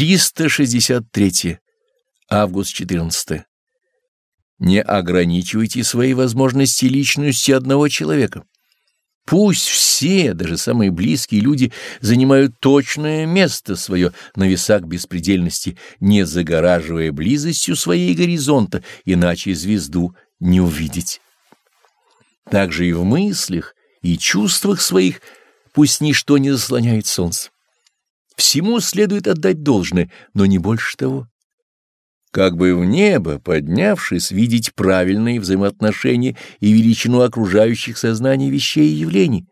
363. Август 14. Не ограничивайте свои возможности личностью одного человека. Пусть все, даже самые близкие люди, занимают точное место свое на весах беспредельности, не загораживая близостью своей горизонта, иначе звезду не увидеть. Также и в мыслях и чувствах своих пусть ничто не заслоняет солнце. Всему следует отдать должное, но не больше того. Как бы в небо, поднявшись, видеть правильные взаимоотношения и величину окружающих сознаний вещей и явлений.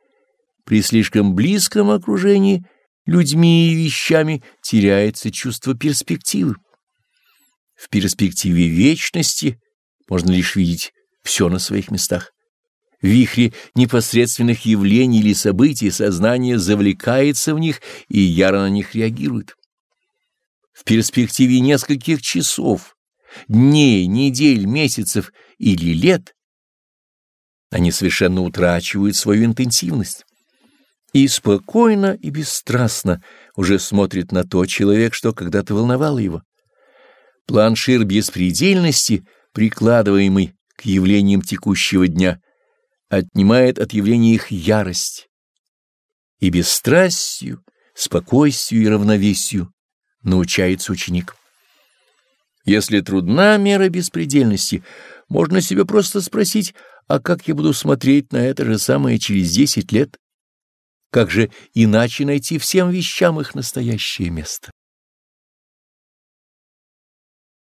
При слишком близком окружении людьми и вещами теряется чувство перспективы. В перспективе вечности можно лишь видеть все на своих местах. Вихре непосредственных явлений или событий сознание завлекается в них и яро на них реагирует. В перспективе нескольких часов, дней, недель, месяцев или лет они совершенно утрачивают свою интенсивность. И спокойно и бесстрастно уже смотрит на то человек, что когда-то волновало его. Планшир беспредельности, прикладываемый к явлениям текущего дня, отнимает от явления их ярость, и бесстрастию, спокойствию и равновесию научается ученик. Если трудна мера беспредельности, можно себе просто спросить, а как я буду смотреть на это же самое через десять лет? Как же иначе найти всем вещам их настоящее место?